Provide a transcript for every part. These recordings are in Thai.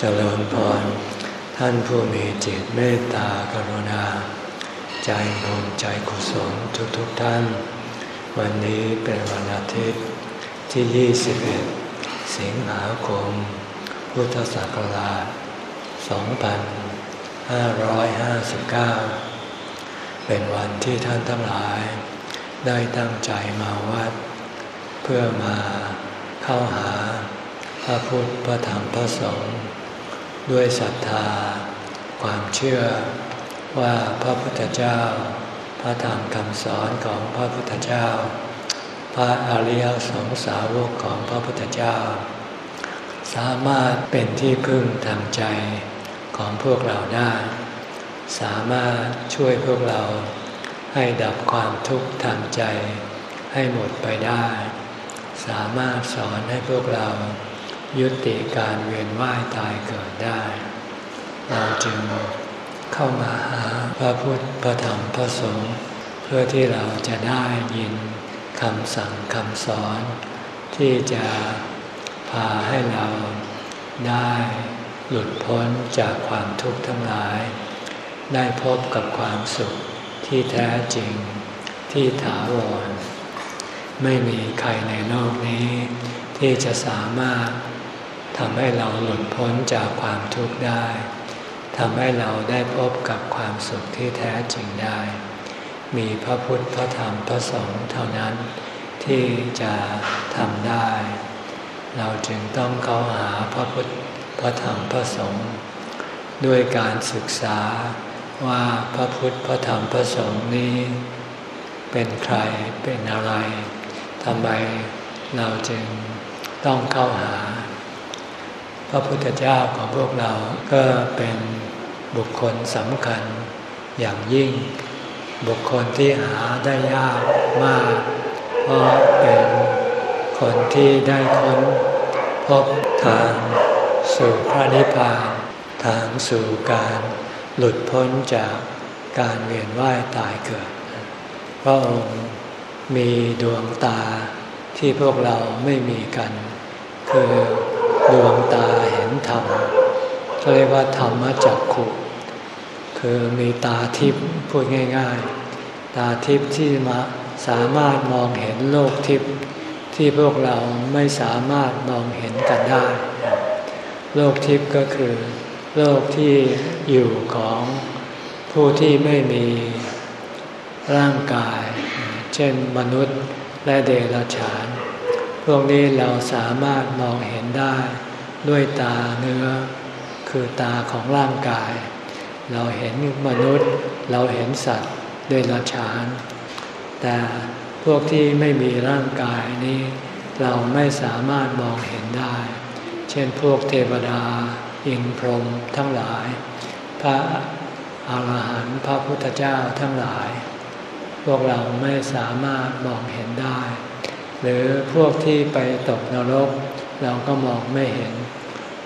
เจริญพร ท่านผู้มีจิตเมตตากรุณา ใจบุญใจกุศลทุกๆทท่าน วันนี้เป็นวันอาทิตย์ที่ 21 สิงหาคม พุทธศักราช 2559 เป็นวันที่ท่านทั้งหลาย ได้ตั้งใจมาวัด เพื่อมาเข้าหาพระพุทธพระธรรมพระสงฆ์ ด้วยศรัทธา ความเชื่อว่าพระพุทธเจ้า พระธรรมคำสอนของพระพุทธเจ้า พระอริยสงสาวกของพระพุทธเจ้า สามารถเป็นที่พึ่งทางใจของพวกเราได้ สามารถช่วยพวกเราให้ดับความทุกข์ทางใจให้หมดไปได้ สามารถสอนให้พวกเรา ยุติการเวียนว่ายตายเกิดได้ เราจึงเข้ามาหาพระพุทธพระธรรมพระสงฆ์เพื่อที่เราจะได้ยินคำสั่งคำสอน ที่จะพาให้เราได้หลุดพ้นจากความทุกข์ทั้งหลาย ได้พบกับความสุขที่แท้จริงที่ถาวร ไม่มีใครในโลกนี้ ที่จะสามารถ ทำให้เราหลุดพ้นจากความทุกข์ได้ทำให้เราได้พบกับความสุขที่แท้จริงได้ มีพระพุทธพระธรรมพระสงฆ์เท่านั้น ที่จะทำได้ เราจึงต้องเข้าหาพระพุทธพระธรรมพระสงฆ์ด้วยการศึกษาว่าพระพุทธพระธรรมพระสงฆ์นี้ เป็นใครเป็นอะไรทำไมเราจึงต้องเข้าหา พระพุทธเจ้าของพวกเราก็เป็นบุคคลสำคัญอย่างยิ่ง บุคคลที่หาได้ยากมาก เพราะเป็นคนที่ได้ค้นพบทางสู่พระนิพพานทางสู่การหลุดพ้นจากการเวียนว่ายตายเกิด พระองค์มีดวงตาที่พวกเราไม่มีกัน คือ ดวงตาเห็นธรรมเรียกว่าธรรมจักขุ คือมีตาทิพย์พูดง่ายๆ ตาทิพย์ที่มาสามารถมองเห็นโลกทิพย์ที่พวกเราไม่สามารถมองเห็นกันได้ โลกทิพย์ก็คือ โลกที่อยู่ของผู้ที่ไม่มีร่างกาย เช่นมนุษย์และเดรัจฉาน พวกนี้เราสามารถมองเห็นได้ด้วยตาเนื้อ คือตาของร่างกาย เราเห็นมนุษย์ เราเห็นสัตว์ด้วยละชาน แต่พวกที่ไม่มีร่างกายนี้ เราไม่สามารถมองเห็นได้ เช่นพวกเทวดา อินพรหมทั้งหลาย พระอาหารหันต์พระพุทธเจ้าทั้งหลาย พวกเราไม่สามารถมองเห็นได้ หรือพวกที่ไปตกนรก เราก็มองไม่เห็น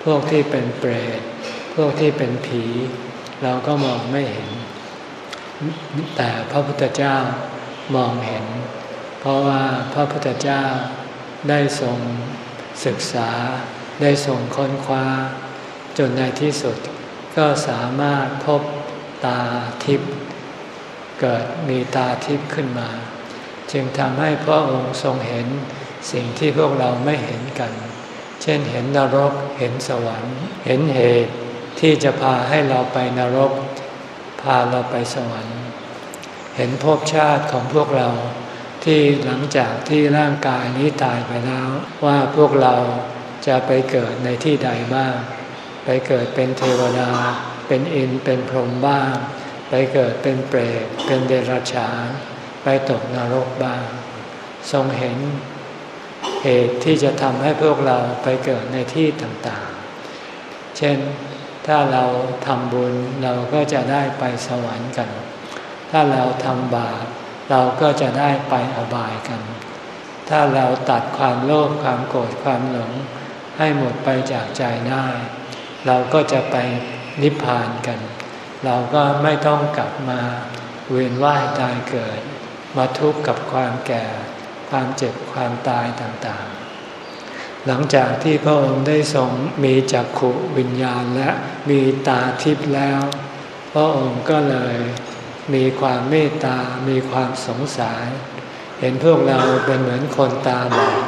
พวกที่เป็นเปรตพวกที่เป็นผี เราก็มองไม่เห็น แต่พระพุทธเจ้ามองเห็น เพราะว่าพระพุทธเจ้าได้ทรงศึกษา ได้ทรงค้นคว้า จนในที่สุดก็สามารถพบตาทิพย์เกิดมีตาทิพย์ขึ้นมา จึงทำให้พระองค์ทรงเห็นสิ่งที่พวกเราไม่เห็นกัน เช่นเห็นนรก เห็นสวรรค์ เห็นเหตุที่จะพาให้เราไปนรก พาเราไปสวรรค์ เห็นภพชาติของพวกเราที่หลังจากที่ร่างกายนี้ตายไปแล้ว ว่าพวกเราจะไปเกิดในที่ใดบ้าง ไปเกิดเป็นเทวดา เป็นอินเป็นพรหมบ้าง ไปเกิดเป็นเปรตเป็นเดรัจฉาน ไปตกนรกบ้าง ทรงเห็นเหตุที่จะทำให้พวกเราไปเกิดในที่ต่างๆ เช่นถ้าเราทำบุญเราก็จะได้ไปสวรรค์กัน ถ้าเราทำบาปเราก็จะได้ไปอบายกัน ถ้าเราตัดความโลภความโกรธความหลง ให้หมดไปจากใจได้ เราก็จะไปนิพพานกัน เราก็ไม่ต้องกลับมาเวียนว่ายตายเกิด มาทุกข์กับความแก่ ความเจ็บความตายต่างๆ หลังจากที่พระองค์ได้ทรงมีจักขุวิญญาณและมีตาทิพย์แล้ว พระองค์ก็เลยมีความเมตตา มีความสงสาร เห็นพวกเราเป็นเหมือนคนตาบอด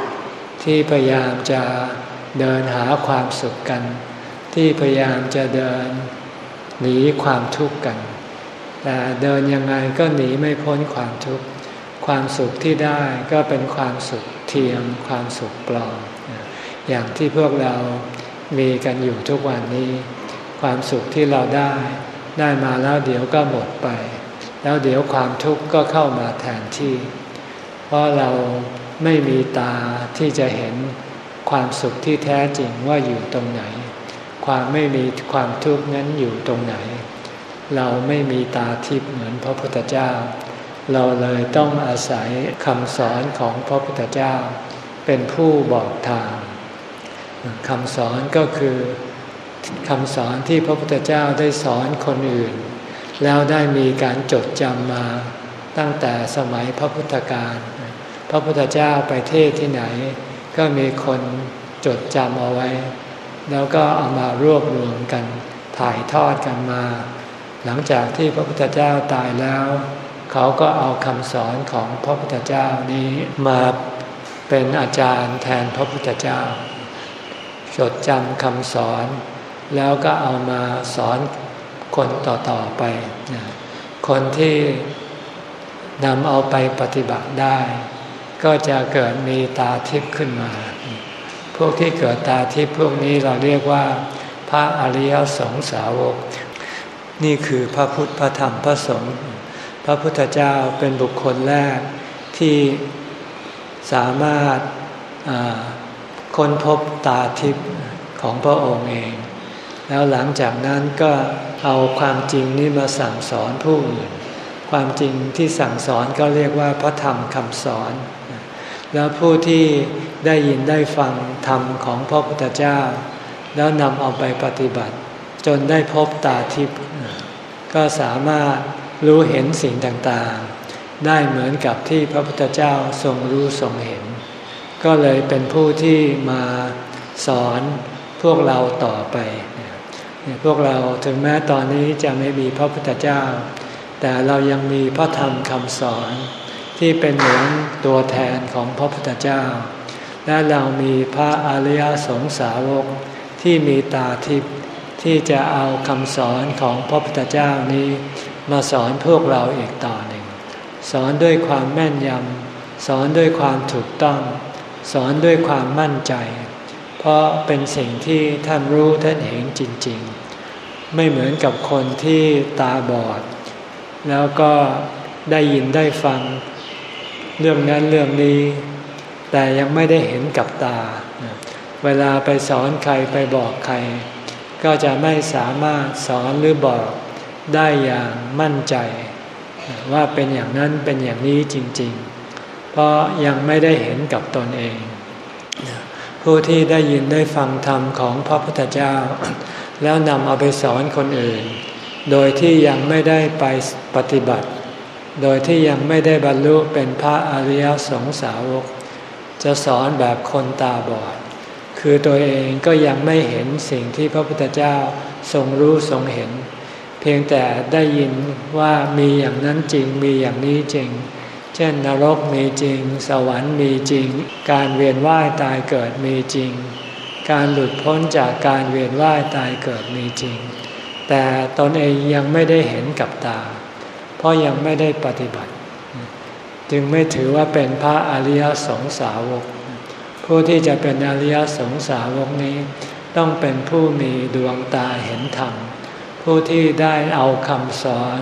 ที่พยายามจะเดินหาความสุขกัน ที่พยายามจะเดินหนีความทุกข์กัน แต่เดินยังไงก็หนีไม่พ้นความทุกข์ ความสุขที่ได้ก็เป็นความสุขเทียมความสุขปลอม อย่างที่พวกเรามีกันอยู่ทุกวันนี้ ความสุขที่เราได้ได้มาแล้วเดี๋ยวก็หมดไป แล้วเดี๋ยวความทุกข์ก็เข้ามาแทนที่ เพราะเราไม่มีตาที่จะเห็นความสุขที่แท้จริงว่าอยู่ตรงไหน ความไม่มีความทุกข์นั้นอยู่ตรงไหน เราไม่มีตาทิพย์เหมือนพระพุทธเจ้า เราเลยต้องอาศัยคำสอนของพระพุทธเจ้า เป็นผู้บอกทางคำสอนก็คือคำสอนที่พระพุทธเจ้าได้สอนคนอื่น แล้วได้มีการจดจำมาตั้งแต่สมัยพระพุทธการ พระพุทธเจ้าไปเทศที่ไหน ก็มีคนจดจำเอาไว้ แล้วก็เอามารวบรวมกันถ่ายทอดกันมา หลังจากที่พระพุทธเจ้าตายแล้ว เขาก็เอาคำสอนของพระพุทธเจ้านี้มาเป็นอาจารย์แทนพระพุทธเจ้า จดจำคำสอน แล้วก็เอามาสอนคนต่อๆไป คนที่นำเอาไปปฏิบัติได้ ก็จะเกิดมีตาทิพย์ขึ้นมา พวกที่เกิดตาทิพย์พวกนี้เราเรียกว่า พระอริยสงสาวก นี่คือพระพุทธพระธรรมพระสงฆ์ พระพุทธเจ้าเป็นบุคคลแรกที่สามารถค้นพบตาทิพย์ของพระองค์เอง แล้วหลังจากนั้นก็เอาความจริงนี้มาสั่งสอนผู้อื่น ความจริงที่สั่งสอนก็เรียกว่าพระธรรมคำสอน แล้วผู้ที่ได้ยินได้ฟังธรรมของพระพุทธเจ้า แล้วนำเอาไปปฏิบัติ จนได้พบตาทิพย์ก็สามารถ รู้เห็นสิ่งต่างๆ ได้เหมือนกับที่พระพุทธเจ้าทรงรู้ทรงเห็น ก็เลยเป็นผู้ที่มาสอนพวกเราต่อไป พวกเราถึงแม้ตอนนี้จะไม่มีพระพุทธเจ้า แต่เรายังมีพระธรรมคำสอนที่เป็นเหมือนตัวแทนของพระพุทธเจ้า และเรามีพระอริยสงสาวกที่มีตาทิพย์ที่จะเอาคำสอนของพระพุทธเจ้านี้ มาสอนพวกเราอีกต่อหนึ่ง สอนด้วยความแม่นยำ สอนด้วยความถูกต้อง สอนด้วยความมั่นใจ เพราะเป็นสิ่งที่ท่านรู้ท่านเห็นจริง ๆ ไม่เหมือนกับคนที่ตาบอด แล้วก็ได้ยินได้ฟัง เรื่องนั้นเรื่องนี้ แต่ยังไม่ได้เห็นกับตา เวลาไปสอนใครไปบอกใคร ก็จะไม่สามารถสอนหรือบอก ได้อย่างมั่นใจ ว่าเป็นอย่างนั้นเป็นอย่างนี้จริง ๆ เพราะยังไม่ได้เห็นกับตนเอง ผู้ที่ได้ยินได้ฟังธรรมของพระพุทธเจ้า แล้วนำเอาไปสอนคนอื่น โดยที่ยังไม่ได้ไปปฏิบัติ โดยที่ยังไม่ได้บรรลุเป็นพระอริยสงสาวก จะสอนแบบคนตาบอด คือตัวเองก็ยังไม่เห็นสิ่งที่พระพุทธเจ้าทรงรู้ทรงเห็น พียงแต่ได้ยินว่ามีอย่างนั้นจริงมีอย่างนี้จริง เช่นนรกมีจริง สวรรค์มีจริง การเวียนว่ายตายเกิดมีจริง การหลุดพ้นจากการเวียนว่ายตายเกิดมีจริง แต่ตนเองยังไม่ได้เห็นกับตา เพราะยังไม่ได้ปฏิบัติ จึงไม่ถือว่าเป็นพระอริยสงสาวก ผู้ที่จะเป็นอริยสงสาวกนี้ ต้องเป็นผู้มีดวงตาเห็นธรรม ผู้ที่ได้เอาคำสอน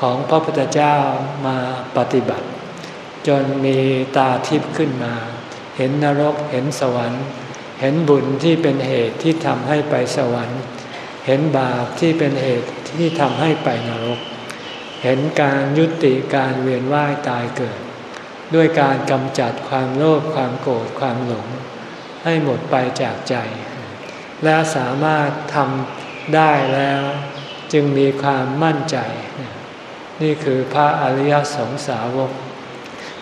ของพระพุทธเจ้ามาปฏิบัติ จนมีตาทิพย์ขึ้นมา เห็นนรกเห็นสวรรค์ เห็นบุญที่เป็นเหตุที่ทำให้ไปสวรรค์ เห็นบาปที่เป็นเหตุที่ทำให้ไปนรก เห็นการยุติการเวียนว่ายตายเกิด ด้วยการกำจัดความโลภความโกรธความหลง ให้หมดไปจากใจ และสามารถทำได้แล้ว จึงมีความมั่นใจ นี่คือพระอริยสงสาวก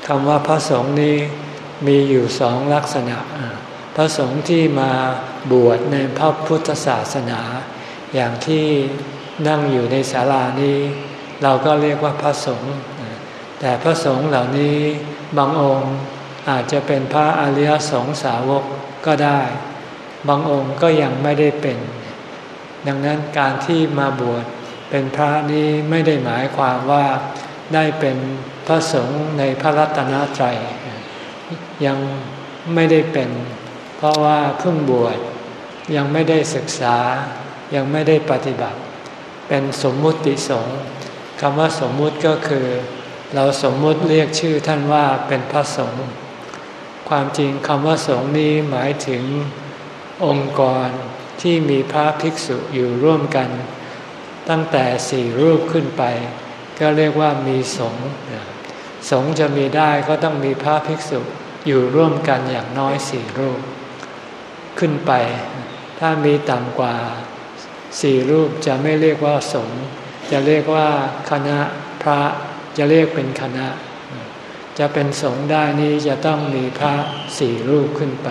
คำว่าพระสงฆ์นี้มีอยู่สองลักษณะ พระสงฆ์ที่มาบวชในพระพุทธศาสนา อย่างที่นั่งอยู่ในศาลานี้ เราก็เรียกว่าพระสงฆ์แต่พระสงฆ์เหล่านี้บางองค์อาจจะเป็นพระอริยสงสาวกก็ได้ บางองค์ก็ยังไม่ได้เป็น ดังนั้นการที่มาบวชเป็นพระนี้ไม่ได้หมายความว่าได้เป็นพระสงฆ์ในพระรัตนตรัยยังไม่ได้เป็น เพราะว่าเพิ่งบวชยังไม่ได้ศึกษายังไม่ได้ปฏิบัติ เป็นสมมุติสงฆ์คำว่าสมมุติก็คือ เราสมมุติเรียกชื่อท่านว่าเป็นพระสงฆ์ความจริงคำว่าสงฆ์นี้หมายถึงองค์กร ที่มีพระภิกษุอยู่ร่วมกัน ตั้งแต่สี่รูปขึ้นไป ก็เรียกว่ามีสงฆ์สงฆ์จะมีได้ก็ต้องมีพระภิกษุอยู่ร่วมกันอย่างน้อยสี่รูป ขึ้นไป ถ้ามีต่ำกว่าสี่รูปจะไม่เรียกว่าสงฆ์จะเรียกว่าคณะพระจะเรียกเป็นคณะ จะเป็นสงฆ์ได้นี้จะต้องมีพระสี่รูปขึ้นไป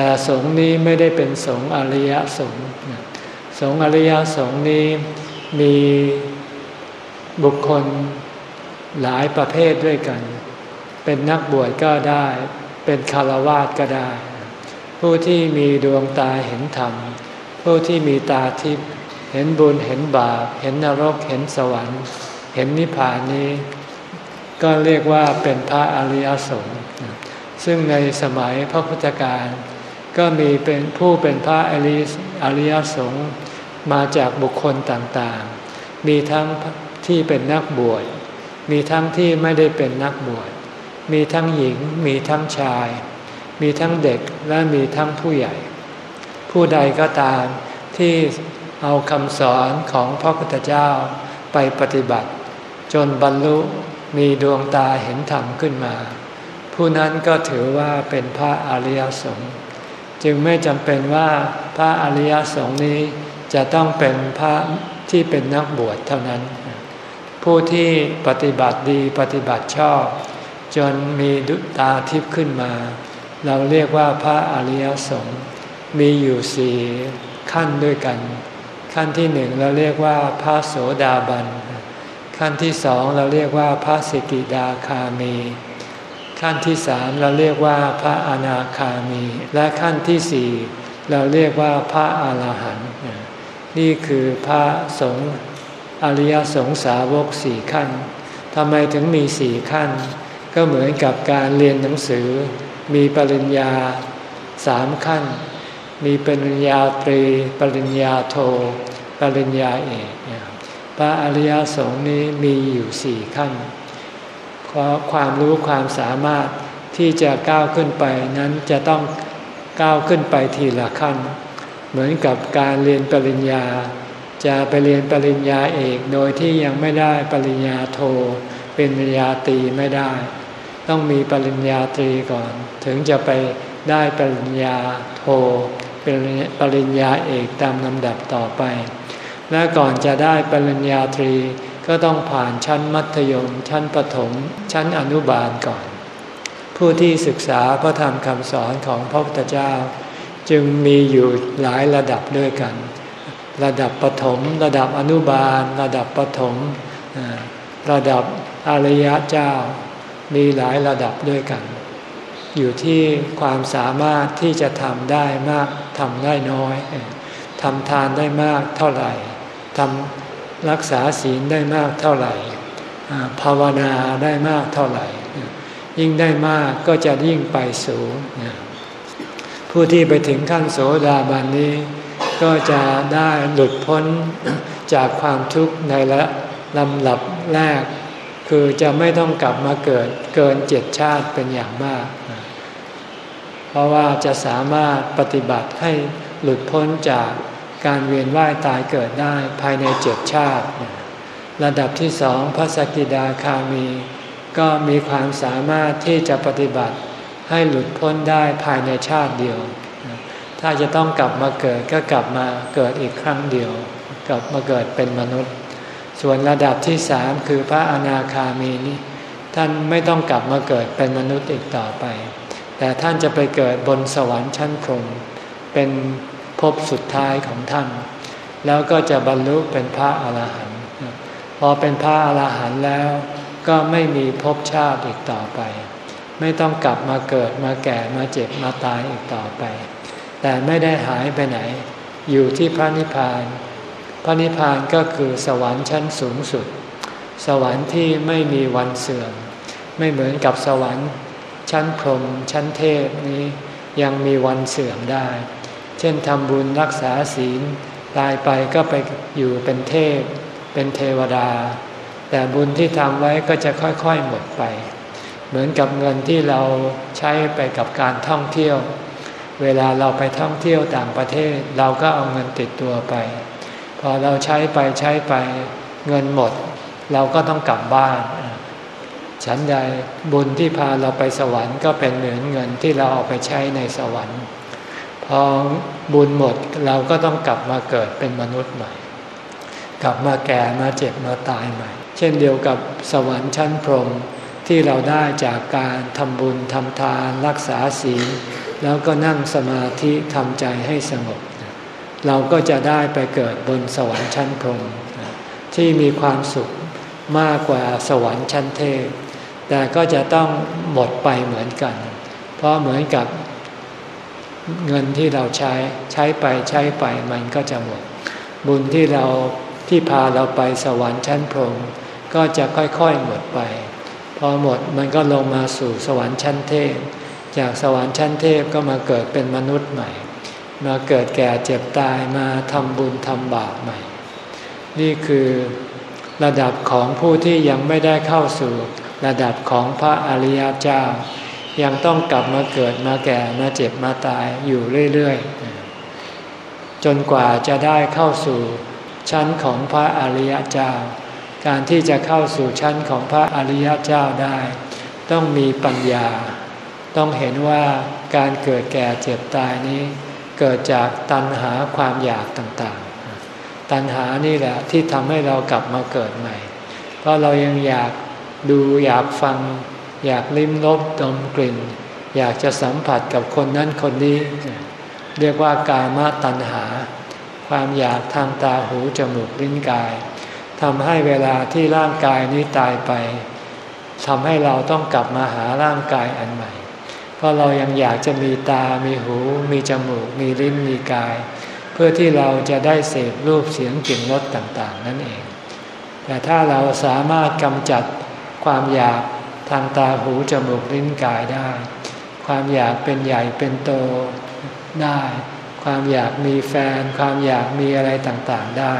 แต่สงฆ์นี้ไม่ได้เป็นสงฆ์อริยสงฆ์สงฆ์อริยสงฆ์นี้มีบุคคลหลายประเภทด้วยกัน เป็นนักบวชก็ได้ เป็นคารวาสก็ได้ ผู้ที่มีดวงตาเห็นธรรม ผู้ที่มีตาทิพย์เห็นบุญเห็นบาป เห็นนรกเห็นสวรรค์ เห็นนิพพานนี้ ก็เรียกว่าเป็นพระอริยสงฆ์ซึ่งในสมัยพระพุทธการ ก็มีเป็นผู้เป็นพระอริยสงฆ์มาจากบุคคลต่างๆ มีทั้งที่เป็นนักบวช มีทั้งที่ไม่ได้เป็นนักบวช มีทั้งหญิง มีทั้งชาย มีทั้งเด็กและมีทั้งผู้ใหญ่ ผู้ใดก็ตามที่เอาคำสอนของพระพุทธเจ้าไปปฏิบัติ จนบรรลุมีดวงตาเห็นธรรมขึ้นมา ผู้นั้นก็ถือว่าเป็นพระอริยสงฆ์ จึงไม่จำเป็นว่าพระอริยสงฆ์นี้จะต้องเป็นพระที่เป็นนักบวชเท่านั้น ผู้ที่ปฏิบัติดีปฏิบัติชอบ จนมีดุตาทิพย์ขึ้นมา เราเรียกว่าพระอริยสงฆ์มีอยู่สี่ขั้นด้วยกัน ขั้นที่หนึ่งเราเรียกว่าพระโสดาบัน ขั้นที่สองเราเรียกว่าพระสิกิดาคามี ขั้นที่สามเราเรียกว่าพระอนาคามี และขั้นที่สี่เราเรียกว่าพระอาหารหันต์นี่คือพระสงฆ์อริยสงสาวกสี่ขั้นทำไมถึงมีสี่ขั้น ก็เหมือนกับการเรียนหนังสือ มีปริญญาสามขั้น มีปริญญาตรี ปริญญาโท ปริญญาเอกพระอริยสงฆ์นี้มีอยู่สี่ขั้น ราะความรู้ความสามารถที่จะก้าวขึ้นไปนั้นจะต้องก้าวขึ้นไปทีละขั้น เหมือนกับการเรียนปริญญา จะไปเรียนปริญญาเอกโดยที่ยังไม่ได้ปริญญาโท เป็นปริญญาตรีไม่ได้ ต้องมีปริญญาตรีก่อน ถึงจะไปได้ปริญญาโท เป็นปริญญาเอกตามลำดับต่อไป และก่อนจะได้ปริญญาตรี ก็ต้องผ่านชั้นมัธยม ชั้นประถม ชั้นอนุบาลก่อน ผู้ที่ศึกษาพระธรรมคำสอนของพระพุทธเจ้า จึงมีอยู่หลายระดับด้วยกัน ระดับปฐมระดับอนุบาล ระดับปฐมระดับอริยะเจ้า มีหลายระดับด้วยกัน อยู่ที่ความสามารถที่จะทำได้มากทำได้น้อยทำทานได้มากเท่าไหร่ทำ รักษาศีลได้มากเท่าไหร่ภาวนาได้มากเท่าไหร่ ยิ่งได้มากก็จะยิ่งไปสูง ผู้ที่ไปถึงขั้นโสดาบันนี้ ก็จะได้หลุดพ้นจากความทุกข์ในละลำหลับแรก คือจะไม่ต้องกลับมาเกิดเกินเจ็ดชาติเป็นอย่างมาก เพราะว่าจะสามารถปฏิบัติให้หลุดพ้นจาก การเวียนว่ายตายเกิดได้ภายในเจ็ดชาติ ระดับที่สองพระสกิดาคามี ก็มีความสามารถที่จะปฏิบัติให้หลุดพ้นได้ภายในชาติเดียว ถ้าจะต้องกลับมาเกิดก็กลับมาเกิดอีกครั้งเดียว กลับมาเกิดเป็นมนุษย์ ส่วนระดับที่สามคือพระอนาคามีนี้ท่านไม่ต้องกลับมาเกิดเป็นมนุษย์อีกต่อไป แต่ท่านจะไปเกิดบนสวรรค์ชั้นพรหมเป็น ภพสุดท้ายของท่าน แล้วก็จะบรรลุเป็นพระอาหารหันต์พอเป็นพระอาหารหันต์แล้ว ก็ไม่มีภพชาติอีกต่อไป ไม่ต้องกลับมาเกิดมาแก่มาเจ็บมาตายอีกต่อไป แต่ไม่ได้หายไปไหน อยู่ที่พระนิพพาน พระนิพพานก็คือสวรรค์ชั้นสูงสุด สวรรค์ที่ไม่มีวันเสื่อม ไม่เหมือนกับสวรรค์ชั้นพรหมชั้นเทพนี้ยังมีวันเสื่อมได้ เช่นทำบุญรักษาศีล ตายไปก็ไปอยู่เป็นเทพ เป็นเทวดา แต่บุญที่ทำไว้ก็จะค่อยๆหมดไป เหมือนกับเงินที่เราใช้ไปกับการท่องเที่ยว เวลาเราไปท่องเที่ยวต่างประเทศ เราก็เอาเงินติดตัวไป พอเราใช้ไปใช้ไปเงินหมด เราก็ต้องกลับบ้านฉันใดบุญที่พาเราไปสวรรค์ก็เป็นเหมือนเงินที่เราเอาไปใช้ในสวรรค์ พอบุญหมดเราก็ต้องกลับมาเกิดเป็นมนุษย์ใหม่ กลับมาแก่มาเจ็บมาตายใหม่ เช่นเดียวกับสวรรค์ชั้นพรหมที่เราได้จากการทำบุญทำทานรักษาศีลแล้วก็นั่งสมาธิทำใจให้สงบ เราก็จะได้ไปเกิดบนสวรรค์ชั้นพรหมที่มีความสุขมากกว่าสวรรค์ชั้นเทพ แต่ก็จะต้องหมดไปเหมือนกัน เพราะเหมือนกับ เงินที่เราใช้ใช้ไปใช้ไปมันก็จะหมด บุญที่เราที่พาเราไปสวรรค์ชั้นพรหมก็จะค่อยๆหมดไป พอหมดมันก็ลงมาสู่สวรรค์ชั้นเทพ จากสวรรค์ชั้นเทพก็มาเกิดเป็นมนุษย์ใหม่ มาเกิดแก่เจ็บตายมาทำบุญทำบาปใหม่ นี่คือระดับของผู้ที่ยังไม่ได้เข้าสู่ระดับของพระอริยเจ้า ยังต้องกลับมาเกิดมาแก่มาเจ็บมาตายอยู่เรื่อยๆ จนกว่าจะได้เข้าสู่ชั้นของพระอริยเจ้า การที่จะเข้าสู่ชั้นของพระอริยเจ้าได้ ต้องมีปัญญา ต้องเห็นว่าการเกิดแก่เจ็บตายนี้ เกิดจากตัณหาความอยากต่างๆ ตัณหานี่แหละที่ทำให้เรากลับมาเกิดใหม่ เพราะเรายังอยากดูอยากฟัง อยากลิ้มรสดมกลิ่น อยากจะสัมผัสกับคนนั้นคนนี้ เรียกว่ากามตัณหา ความอยากทางตาหูจมูกลิ้นกายทำให้เวลาที่ร่างกายนี้ตายไปทำให้เราต้องกลับมาหาร่างกายอันใหม่ เพราะเรายังอยากจะมีตา มีหู มีจมูก มีลิ้น มีกาย เพื่อที่เราจะได้เสพรูปเสียงกลิ่นรสต่าง ๆ นั่นเอง แต่ถ้าเราสามารถกำจัดความอยาก ทางตาหูจมูกลิ้นกายได้ ความอยากเป็นใหญ่เป็นโตได้ ความอยากมีแฟน ความอยากมีอะไรต่างๆได้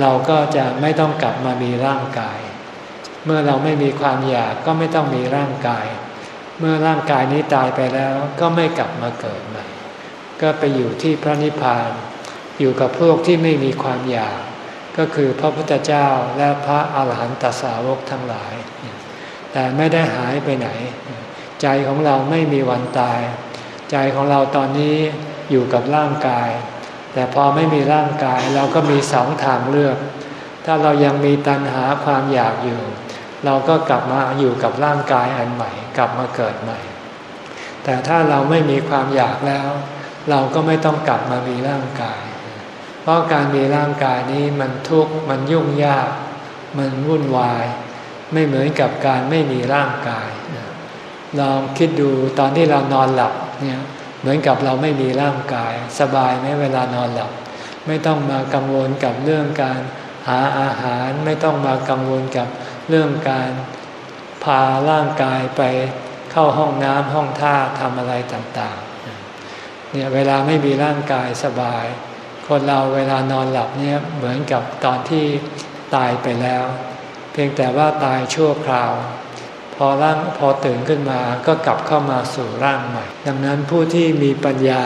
เราก็จะไม่ต้องกลับมามีร่างกาย เมื่อเราไม่มีความอยากก็ไม่ต้องมีร่างกาย เมื่อร่างกายนี้ตายไปแล้วก็ไม่กลับมาเกิดใหม่ ก็ไปอยู่ที่พระนิพพาน อยู่กับพวกที่ไม่มีความอยาก ก็คือพระพุทธเจ้าและพระอาหารหันตสาวกทั้งหลาย แต่ไม่ได้หายไปไหน ใจของเราไม่มีวันตาย ใจของเราตอนนี้อยู่กับร่างกาย แต่พอไม่มีร่างกายเราก็มีสองทางเลือก ถ้าเรายังมีตัณหาความอยากอยู่ เราก็กลับมาอยู่กับร่างกายอันใหม่ กลับมาเกิดใหม่ แต่ถ้าเราไม่มีความอยากแล้ว เราก็ไม่ต้องกลับมามีร่างกาย เพราะการมีร่างกายนี้มันทุกข์มันยุ่งยาก มันวุ่นวาย ไม่เหมือนกับการไม่มีร่างกาย ลองคิดดูตอนที่เรานอนหลับเนี่ยเหมือนกับเราไม่มีร่างกาย สบายไหมเวลานอนหลับ ไม่ต้องมากังวลกับเรื่องการหาอาหาร ไม่ต้องมากังวลกับเรื่องการพาร่างกายไปเข้าห้องน้ำห้องท่าทำอะไรต่างๆเนี่ยเวลาไม่มีร่างกายสบาย คนเราเวลานอนหลับเนี่ยเหมือนกับตอนที่ตายไปแล้ว เพียงแต่ว่าตายชั่วคราว พอร่างพอตื่นขึ้นมาก็กลับเข้ามาสู่ร่างใหม่ ดังนั้นผู้ที่มีปัญญา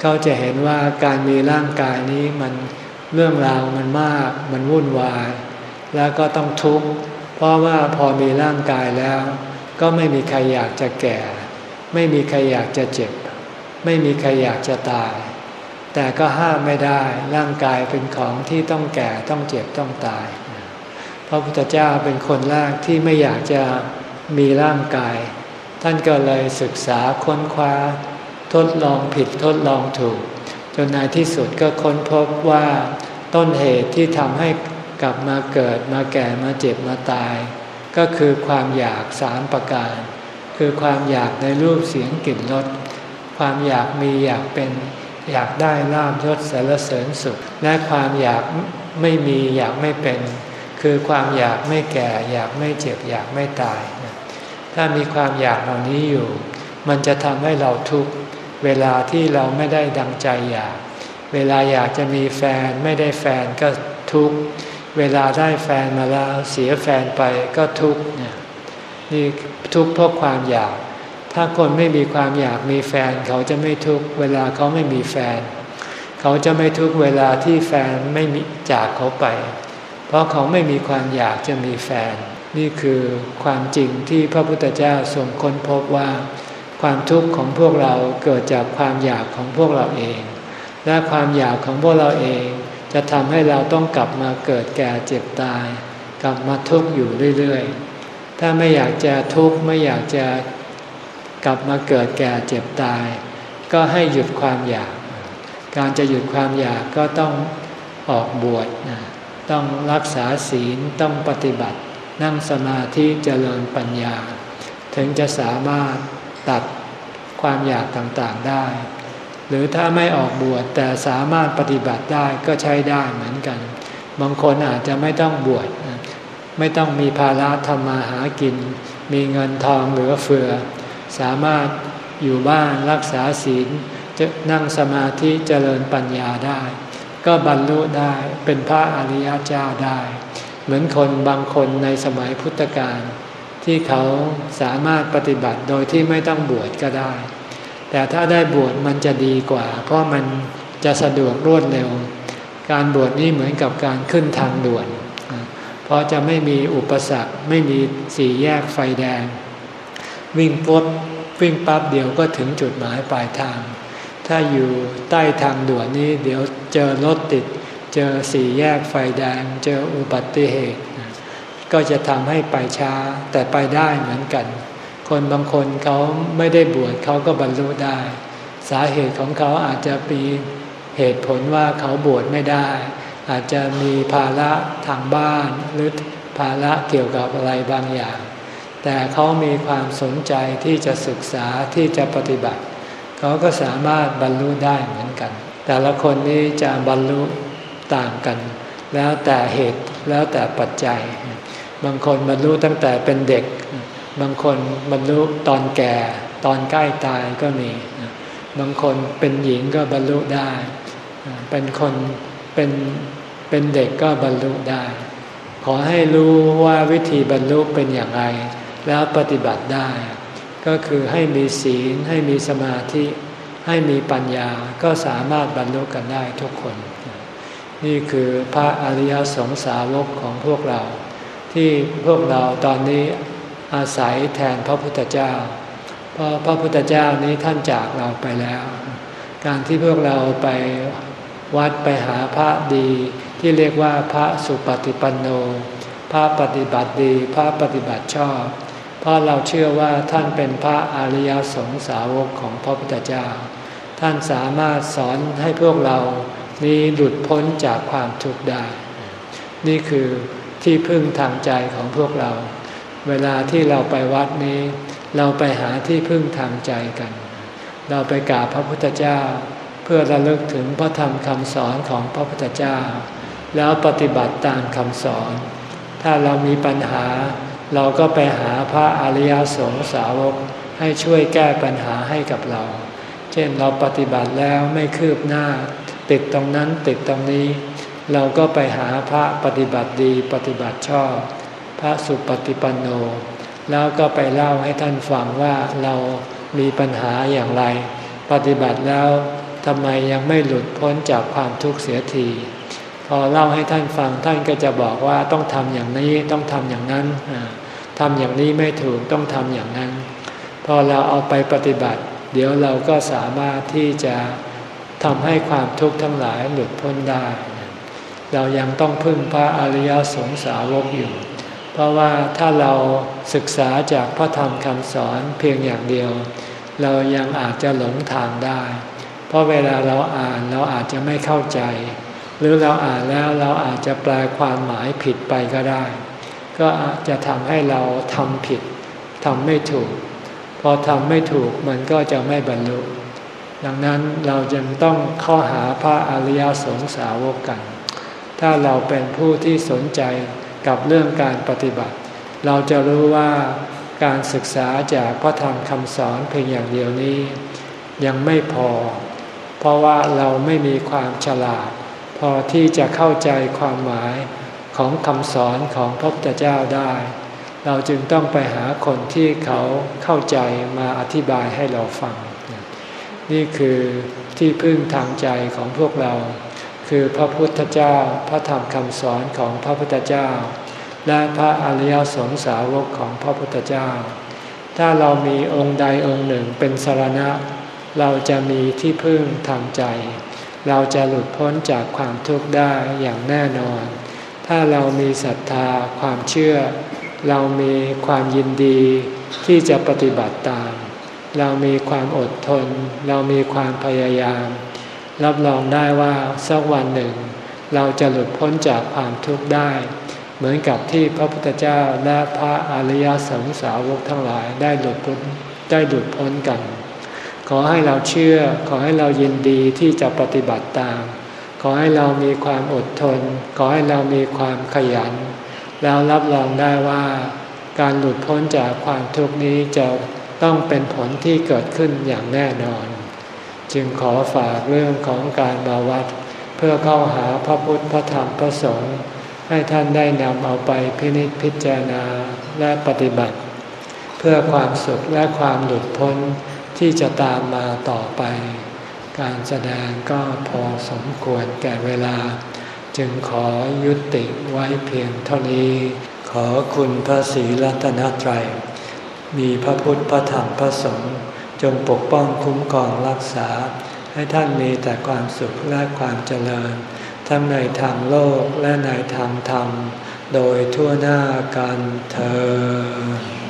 เขาจะเห็นว่าการมีร่างกายนี้มันเรื่องราวมันมาก มันวุ่นวาย แล้วก็ต้องทุกข์เพราะว่าพอมีร่างกายแล้ว ก็ไม่มีใครอยากจะแก่ ไม่มีใครอยากจะเจ็บ ไม่มีใครอยากจะตาย แต่ก็ห้ามไม่ได้ร่างกายเป็นของที่ต้องแก่ต้องเจ็บต้องตาย ระพุทธเจ้าเป็นคนแรกที่ไม่อยากจะมีร่างกาย ท่านก็เลยศึกษาค้นคว้า ทดลองผิดทดลองถูก จนในที่สุดก็ค้นพบว่าต้นเหตุที่ทำให้กลับมาเกิดมาแก่มาเจ็บมาตาย ก็คือความอยากสามประการ คือความอยากในรูปเสียงกลิ่นรสความอยากมีอยากเป็นอยากได้ลาบยศสารเสริญสุข และความอยากไม่มีอยากไม่เป็น คือความอยากไม่แก่ อยากไม่เจ็บ อยากไม่ตาย ถ้ามีความอยากเหล่านี้อยู่ มันจะทำให้เราทุกข์เวลาที่เราไม่ได้ดังใจอยาก เวลาอยากจะมีแฟนไม่ได้แฟนก็ทุกข์เวลาได้แฟนมาแล้วเสียแฟนไปก็ทุกข์เนี่ยนี่ทุกข์เพราะความอยาก ถ้าคนไม่มีความอยากมีแฟนเขาจะไม่ทุกเวลาเขาไม่มีแฟน เขาจะไม่ทุกเวลาที่แฟนไม่มีจากเขาไป เพราะเขาไม่มีความอยากจะมีแฟน นี่คือความจริงที่พระพุทธเจ้าทรงค้นพบว่า ความทุกข์ของพวกเราเกิดจากความอยากของพวกเราเอง และความอยากของพวกเราเอง จะทำให้เราต้องกลับมาเกิดแก่เจ็บตาย กลับมาทุกข์อยู่เรื่อยๆ ถ้าไม่อยากจะทุกข์ไม่อยากจะกลับมาเกิดแก่เจ็บตาย ก็ให้หยุดความอยาก การจะหยุดความอยากก็ต้องออกบวช ต้องรักษาศีลต้องปฏิบัติ นั่งสมาธิเจริญปัญญา ถึงจะสามารถตัดความอยากต่างๆได้ หรือถ้าไม่ออกบวชแต่สามารถปฏิบัติได้ก็ใช้ได้เหมือนกัน บางคนอาจจะไม่ต้องบวชไม่ต้องมีภาระทำมาหากิน มีเงินทองเหลือเฟือ สามารถอยู่บ้านรักษาศีลจะนั่งสมาธิเจริญปัญญาได้ ก็บรรลุได้เป็นพระอริยเจ้าได้ เหมือนคนบางคนในสมัยพุทธกาลที่เขาสามารถปฏิบัติโดยที่ไม่ต้องบวชก็ได้ แต่ถ้าได้บวชมันจะดีกว่า เพราะมันจะสะดวกรวดเร็ว การบวชนี้เหมือนกับการขึ้นทางด่วน เพราะจะไม่มีอุปสรรคไม่มีสี่แยกไฟแดง วิ่งปุ๊บวิ่งปั๊บเดียวก็ถึงจุดหมายปลายทาง ถ้าอยู่ใต้ทางด่วนนี้ เดี๋ยวเจอรถติด เจอสี่แยกไฟแดง เจออุบัติเหตุ ก็จะทำให้ไปช้าแต่ไปได้เหมือนกัน คนบางคนเขาไม่ได้บวชเขาก็บรรลุได้ สาเหตุของเขาอาจจะมีเหตุผลว่าเขาบวชไม่ได้ อาจจะมีภาระทางบ้านหรือภาระเกี่ยวกับอะไรบางอย่าง แต่เขามีความสนใจที่จะศึกษาที่จะปฏิบัติ เขาก็สามารถบรรลุได้เหมือนกัน แต่ละคนนี้จะบรรลุต่างกัน แล้วแต่เหตุแล้วแต่ปัจจัย บางคนบรรลุตั้งแต่เป็นเด็ก บางคนบรรลุตอนแก่ ตอนใกล้ตายก็มี บางคนเป็นหญิงก็บรรลุได้ เป็นคนเป็นเป็นเด็กก็บรรลุได้ ขอให้รู้ว่าวิธีบรรลุเป็นอย่างไร แล้วปฏิบัติได้ ก็คือให้มีศีล ให้มีสมาธิ ให้มีปัญญาก็สามารถบรรลุกันได้ทุกคน นี่คือพระอริยสงสาวกของพวกเรา ที่พวกเราตอนนี้อาศัยแทนพระพุทธเจ้า เพราะพระพุทธเจ้านี้ท่านจากเราไปแล้ว การที่พวกเราไปวัดไปหาพระดีที่เรียกว่าพระสุปฏิปันโน พระปฏิบัติดี พระปฏิบัติชอบ เพราะเราเชื่อว่าท่านเป็นพระอริยสงสาวกของพระพุทธเจ้า ท่านสามารถสอนให้พวกเรานี้หลุดพ้นจากความทุกข์ได้ นี่คือที่พึ่งทางใจของพวกเรา เวลาที่เราไปวัดนี้ เราไปหาที่พึ่งทางใจกัน เราไปกราบพระพุทธเจ้า เพื่อระลึกถึงพระธรรมคำสอนของพระพุทธเจ้า แล้วปฏิบัติตามคำสอน ถ้าเรามีปัญหา เราก็ไปหาพระอริยสงสาวกให้ช่วยแก้ปัญหาให้กับเรา เช่นเราปฏิบัติแล้วไม่คืบหน้า ติดตรงนั้นติดตรงนี้ เราก็ไปหาพระปฏิบัติดีปฏิบัติชอบ พระสุปฏิปันโน แล้วก็ไปเล่าให้ท่านฟังว่าเรามีปัญหาอย่างไร ปฏิบัติแล้วทำไมยังไม่หลุดพ้นจากความทุกข์เสียที อเล่าให้ท่านฟังท่านก็จะบอกว่าต้องทำอย่างนี้ต้องทำอย่างนั้นทำอย่างนี้ไม่ถูกต้องทำอย่างนั้น พอเราเอาไปปฏิบัติ เดี๋ยวเราก็สามารถที่จะทำให้ความทุกข์ทั้งหลายหลุดพ้นได้ เรายังต้องพึ่งพระอริยสงสาวกอยู่ เพราะว่าถ้าเราศึกษาจากพระธรรมคำสอนเพียงอย่างเดียว เรายังอาจจะหลงทางได้ เพราะเวลาเราอ่านเราอาจจะไม่เข้าใจ หรือเราอ่านแล้วเราอาจจะแปลความหมายผิดไปก็ได้ ก็อาจจะทำให้เราทำผิดทำไม่ถูก พอทำไม่ถูกมันก็จะไม่บรรลุดังนั้นเราจึงต้องเข้าหาพระอริยสงสาวกกัน ถ้าเราเป็นผู้ที่สนใจกับเรื่องการปฏิบัติ เราจะรู้ว่าการศึกษาจากพระธรรมคำสอนเพียงอย่างเดียวนี้ ยังไม่พอ เพราะว่าเราไม่มีความฉลาด อที่จะเข้าใจความหมายของคำสอนของพระพุทธเจ้าได้ เราจึงต้องไปหาคนที่เขาเข้าใจมาอธิบายให้เราฟัง นี่คือที่พึ่งทางใจของพวกเรา คือพระพุทธเจ้าพระธรรมคำสอนของพระพุทธเจ้า และพระอริยสงสาวกของพระพุทธเจ้า ถ้าเรามีองค์ใดองค์หนึ่งเป็นสารณะ เราจะมีที่พึ่งทางใจ เราจะหลุดพ้นจากความทุกข์ได้อย่างแน่นอน ถ้าเรามีศรัทธาความเชื่อ เรามีความยินดีที่จะปฏิบัติตาม เรามีความอดทน เรามีความพยายาม รับรองได้ว่าสักวันหนึ่ง เราจะหลุดพ้นจากความทุกข์ได้ เหมือนกับที่พระพุทธเจ้าและพระอริยสงสาวกทั้งหลายได้หลุดพ้นได้หลุดพ้นกัน อให้เราเชื่อ ขอให้เรายินดีที่จะปฏิบัติตาม ขอให้เรามีความอดทน ขอให้เรามีความขยัน แล้วรับรองได้ว่าการหลุดพ้นจากความทุกข์นี้จะต้องเป็นผลที่เกิดขึ้นอย่างแน่นอน จึงขอฝากเรื่องของการมาวัด เพื่อเข้าหาพระพุทธพระธรรมพระสงฆ์ให้ท่านได้นำเอาไปพินิจพิจารณาและปฏิบัติ เพื่อความสุขและความหลุดพ้น ที่จะตามมาต่อไป การแสดงก็พอสมควรแก่เวลา จึงขอยุติไว้เพียงเท่านี้ ขอคุณพระศรีรัตนตรัย มีพระพุทธพระธรรมพระสงฆ์จงปกป้องคุ้มครองรักษา ให้ท่านมีแต่ความสุขและความเจริญ ทั้งในทางโลกและในทางธรรม โดยทั่วหน้ากันเธอ